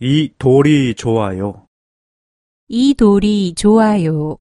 이 돌이 좋아요. 이 돌이 좋아요.